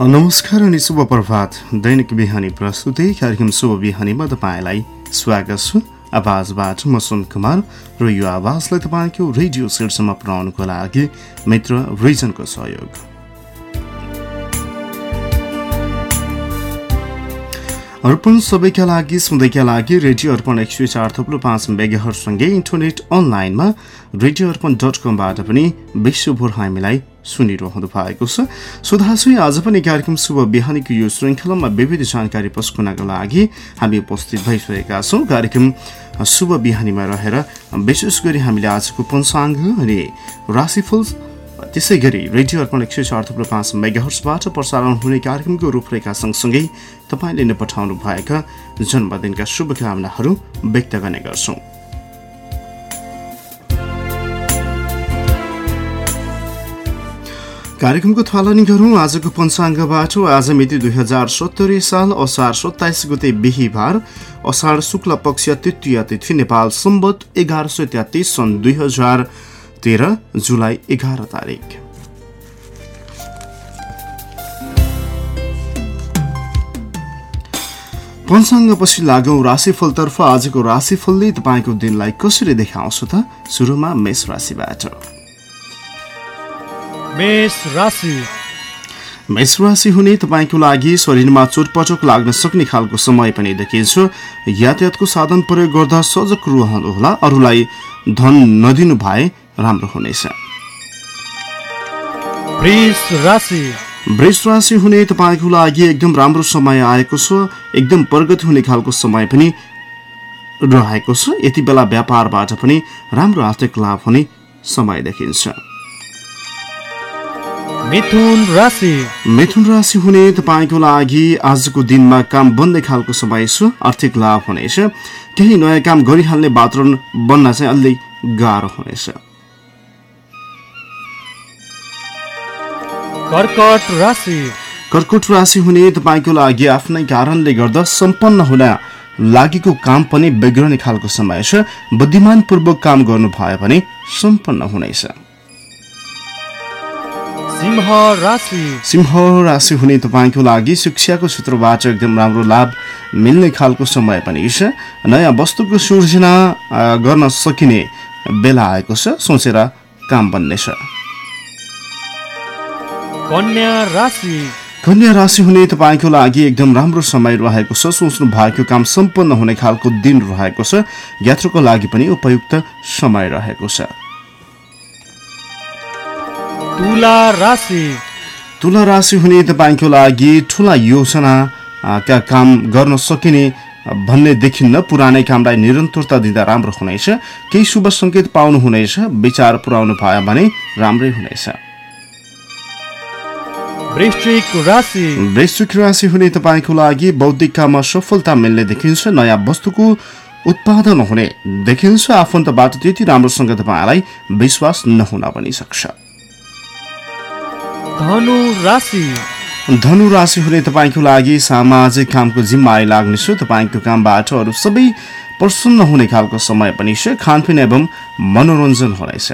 नमस्कार अनि शुभ प्रभात। दैनिक बिहानी प्रस्तुति कार्यक्रम शुभ बिहानीमा तपाईँलाई स्वागत छु। आवाजबाट म सुन कुमार र यो आवाजलाई तपाईँको रेडियो सेटसम्म पुर्याउनुको लागि मित्र रिजनको सहयोग। अर्पण सबैका लागि सधैँका लागि रेडियो अर्पण एक सय चार थुप्रो पाँच मेगाहरूसँगै इन्टरनेट अनलाइनमा रेडियो अर्पण डट कमबाट पनि विश्वभर हामीलाई सुनिरहनु भएको छ। सुधासु आज पनि कार्यक्रम शुभ बिहानीको यो श्रृङ्खलामा विविध जानकारी पस्कुनका लागि हामी उपस्थित भइसकेका छौँ। कार्यक्रम शुभ बिहानीमा रहेर विशेष गरी हामीले आजको पञ्चाङ्ग अनि राशिफल त्यसै गरी रेडियो अर्पण एक सय चार थुप्रो पाँच मेगाहर्सबाट प्रसारण हुने कार्यक्रमको रूपरेखा सँगसँगै तपाईँले नै पठाउनु भएका जन्मदिनका शुभकामनाहरू व्यक्त गर्ने गर्छौँ। कार्यक्रमको थालनी गरौँ। आजको पञ्चाङ्गबाट आज मिति दुई हजार सत्तरी साल असार सत्ताइस गते बिहिबार असार शुक्ल पक्ष तृतीय तिथि नेपाल सम्बत एघार सय तेत्तिस सन् दुई हजार तेह्र जुलाई एघार तारिक। पञ्चाङ्गपछि लागौँ राशिफलतर्फ। आजको राशिफलले तपाईँको दिनलाई कसरी देखाउँछ त? सुरुमा मेष राशिबाट। मेष राशि। मेष राशि हुने तपाईँको लागि शरीरमा चोटपटक लाग्न सक्ने खालको समय पनि देखिन्छ। यातायातको साधन प्रयोग गर्दा सजग रहनुहोला। अरूलाई धन नदिनु भए राम्रो हुनेछ। वृष राशि हुने तपाईँको लागि एकदम राम्रो समय आएको छ एकदम प्रगति हुने खालको समय पनि रहेको छ। यति बेला व्यापारबाट पनि राम्रो आर्थिक लाभ हुने समय देखिन्छ। मिथुन राशि। मिथुन राशि हुने तपाईँको लागि आजको दिनमा काम बन्ने खालको समय छ आर्थिक लाभ हुनेछ। केही नयाँ काम गरिहाल्ने वातावरण बन्न चाहिँ अलि गाह्रो हुनेछ। कर्कट राशि। कर्कट राशि हुने तपाईँको लागि आफ्नै कारणले गर्दा सम्पन्न हुन लागेको काम पनि बिग्रने खालको समय छ। बुद्धिमानपूर्वक काम गर्नु भयो भने सम्पन्न हुनेछ। सिंह राशि। सिंह राशि हुने तपाईँको लागि शिक्षाको क्षेत्रबाट एकदम राम्रो लाभ मिल्ने खालको समय पनि छ। नयाँ वस्तुको सृजना गर्न सकिने बेला आएको छ। सोचेर काम बन्नेछ। कन्या राशि। कन्या राशि हुने तपाईँको लागि एकदम राम्रो समय रहेको छ। सोच्नु भएको काम सम्पन्न हुने खालको दिन रहेको छ। यात्राको लागि पनि उपयुक्त समय रहेको छ। तुला राशि। तुला राशि हुने तपाईँको लागि ठुला योजना का काम गर्न सकिने भन्ने देखिन्न। पुरानै कामलाई निरन्तरता दिँदा राम्रो हुनेछ। केही शुभ सङ्केत पाउनु हुनेछ विचार पुर्याउनु भयो भने राम्रै हुनेछ। वृश्चिक राशि हुने तपाईँको लागि बौद्धिक काममा सफलता मिल्ने देखिन्छ नयाँ वस्तुको उत्पादन हुने देखिन्छ। आफन्तबाट त्यति राम्रोसँग तपाईँलाई विश्वास नहुन पनि सक्छ। धनु राशि धनु राशि हुने तपाईँको लागि सामाजिक कामको जिम्मा आइलाग्नेछ तपाईँको कामबाट अरू सबै प्रसन्न हुने खालको समय पनि छ। खानपिन एवं मनोरञ्जन हुनेछ।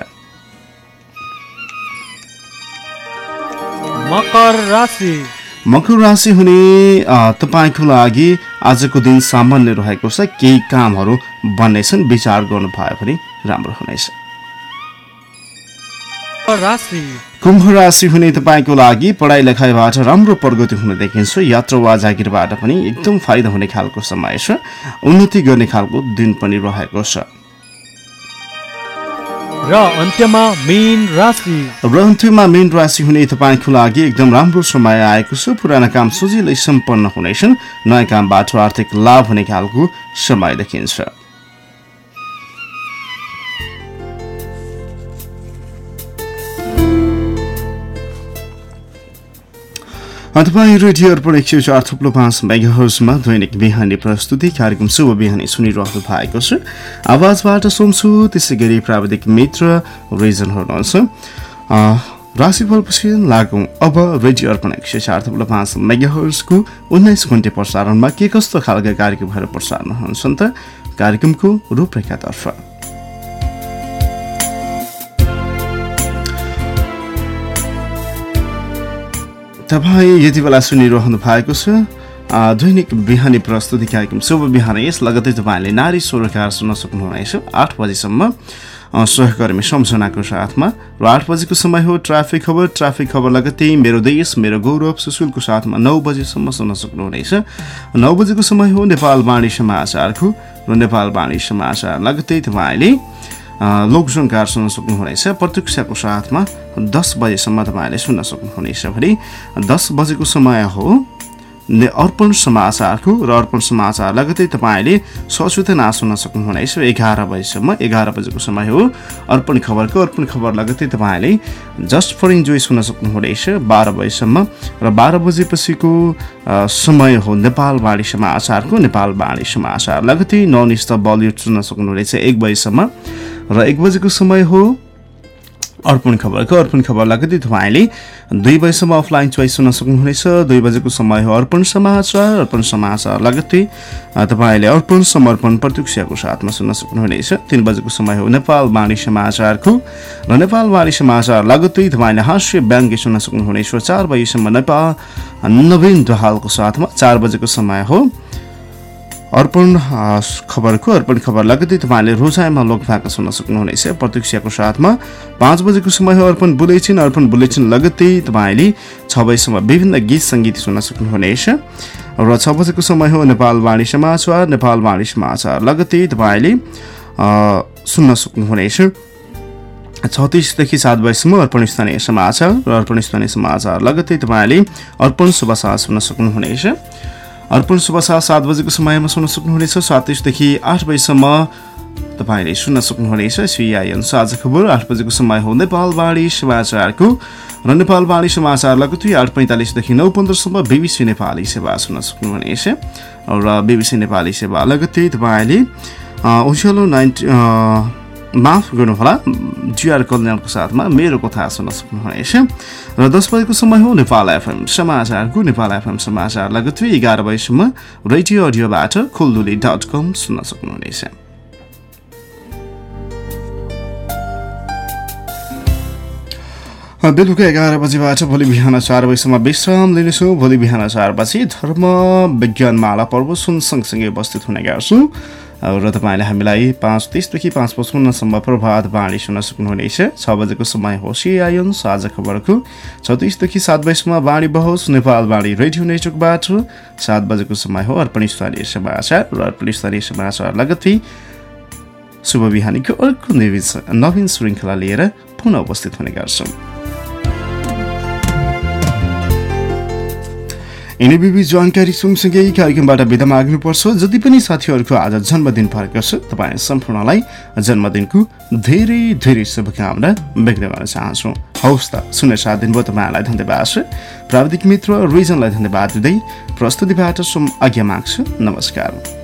मकर राशि। मकर राशि हुने तपाईँको लागि आजको दिन सामान्य रहेको छ केही कामहरू बन्नेछन् विचार गर्नु भयो भने राम्रो हुनेछ। कुम्भ राशि हुने तपाईँको लागि पढाइ लेखाइबाट राम्रो प्रगति हुन देखिन्छ यात्रा वा जागिरबाट पनि एकदम फाइदा हुने खालको समय छ उन्नति गर्ने खालको दिन पनि रहेको छ। र अन्त्यमा मेन राशि। र अन्त्यमा मेन राशि हुने तपाईँको लागि एकदम राम्रो समय आएको छ। पुराना काम सजिलै सम्पन्न हुनेछन्। नयाँ कामबाट आर्थिक लाभ हुने खालको समय देखिन्छ। तपाईँ रेडियो अर्पण एक सय चार थुप्लो पाँच मेगाहर्समा दैनिक बिहानी प्रस्तुति कार्यक्रम शुभ बिहानी सुनिरहनु भएको छ। आवाजबाट सुन्छु त्यसै गरी प्राविधिक मित्र रिजन हुनुहुन्छ। राशिफलपछि लागौँ। अब रेडियो अर्पण एक सय चार थुप्लो पाँच मेगाहर्सको उन्नाइस घन्टे प्रसारणमा के कस्तो खालका कार्यक्रमहरू प्रसारण हुन्छन् त? कार्यक्रमको रूपरेखातर्फ। तपाईँ यति बेला सुनिरहनु भएको छ दैनिक बिहानी प्रस्तुति कार्यक्रम शुभ बिहान। यस लगतै तपाईँले नारी स्वरकार सुन्न सक्नुहुनेछ। आठ बजीसम्म सहकर्मी सम्झनाको साथमा। र आठ बजेको समय हो ट्राफिक खबर। ट्राफिक खबर लगतै मेरो देश मेरो गौरव सुशुलको साथमा नौ बजीसम्म सुन्न सक्नुहुनेछ। नौ बजेको समय हो नेपाल वाणी समाचारको। र नेपाल वाणी समाचार लगतै तपाईँले लोकसङ्कार सुन्न सक्नुहुनेछ। प्रत्यक्षको साथमा दस बजेसम्म तपाईँहरूले सुन्न सक्नुहुनेछ भने दस बजेको समय हो। अर्पण समाचारको र अर्पण समाचार लगतै तपाईँले सचेतना सुन्न सक्नुहुनेछ। एघार बजीसम्म एघार बजेको समय हो। अर्पण खबरको अर्पण खबर लगतै तपाईँले जस्ट फर इन्जोय सुन्न सक्नुहुनेछ। बाह्र बजीसम्म र बाह्र बजेपछिको समय हो नेपाल बाढी समाचारको। नेपाल बाढी समाचार लगतै नन स्टप बलिउड सुन्न सक्नुहुनेछ। एक बजीसम्म र एक बजेको समय हो। अर्पण खबरको अर्पण खबर लगतै तपाईँले। दुई बजीसम्म अफलाइन चोइस सुन्न सक्नुहुनेछ। दुई बजेको समय हो अर्पण समाचार। अर्पण समाचार लगतै तपाईँले अर्पण समर्पण प्रत्यक्षको साथमा सुन्न सक्नुहुनेछ। तिन बजेको समय हो नेपाल वाणी समाचारको। र नेपाल वाणी समाचार लगतै तपाईँले हास्य ब्याङ्क सुन्न सक्नुहुनेछ। चार बजीसम्म नेपाल नवीन दहालको साथमा चार बजेको समय हो। अर्पण खबरको अर्पण खबर लगतै तपाईँले रोजाइमा लोकभाका सुन्न सक्नुहुनेछ। प्रत्यक्षको साथमा पाँच बजेको समय हो अर्पण बुलेटिन। अर्पण बुलेटिन लगतै तपाईँले छ बजीसम्म विभिन्न गीत सङ्गीत सुन्न सक्नुहुनेछ। र छ बजेको समय हो नेपाल वाणी समाचार। नेपाल वाणी समाचार लगतै तपाईँले सुन्न सक्नुहुनेछ। छत्तिसदेखि सात बजीसम्म अर्पण स्थानीय समाचार। र अर्पण स्थानीय समाचार लगतै तपाईँले अर्पण शुभ सुन्न सक्नुहुनेछ। अर्पण शुभसा सात बजेको समयमा सुन्न सक्नुहुनेछ। सातैसदेखि आठ बजीसम्म तपाईँले सुन्न सक्नुहुनेछ। सिआइएन साझा खबर आठ बजेको समय हो। नेपालवाणी समाचारको र नेपालवाणी समाचार लगतै आठ पैँतालिसदेखि नौ पन्ध्रसम्म बिबिसी नेपाली सेवा सुन्न सक्नुहुनेछ। र बिबिसी नेपाली सेवा लगतै तपाईँले उज्यालो नाइन्टी माफ गर्नुहोला जिआर कल्याणको साथमा मेरो कथा सुन्न सक्नुहुनेछ। र दस बजेको समय हो नेपाल एफएम समाचारको नेपाल एफएम समाचार लगतै एघार बजीसम्म रेडियो अडियोबाट खुलदुली डट कम सुन्न सक्नुहुनेछ। बेलुका एघार बजीबाट भोलि बिहान चार बजीसम्म विश्राम लिनेछु। भोलि बिहान चार बजी धर्म विज्ञान माला पर्व सुन सँगसँगै उपस्थित हुने गर्छु। र तपाईँले हामीलाई पाँच तिसदेखि पाँच पचपन्नसम्म प्रभात बाणी सुन्न सक्नुहुनेछ। छ बजेको समय हो सिआइएन साझा खबरको छत्तिसदेखि सात बजीसम्म बाणी बहोस् नेपाल बाणी रेडियो नेटवर्कबाट। सात बजेको समय हो अर्पण स्थानीय समाचार र अर्पण स्थानीय समाचार लगत्तै शुभ बिहानीको अर्को नवीन श्रृङ्खला लिएर पुनः उपस्थित हुने गर्छौँ। यिनी विविध जानकारी सँगसँगै कार्यक्रमबाट बिदा माग्नुपर्छ। जति पनि साथीहरूको आज जन्मदिन परेको छ तपाईँ सम्पूर्णलाई जन्मदिनको धेरै धेरै शुभकामना व्यक्त गर्न चाहन्छु। हौस् त सुन्ने साथ दिनुभयो तपाईँहरूलाई धन्यवाद छ। प्राविधिक मित्र रिजनलाई धन्यवाद दिँदै प्रस्तुतिबाट सुम आज्ञा माग्छु। नमस्कार।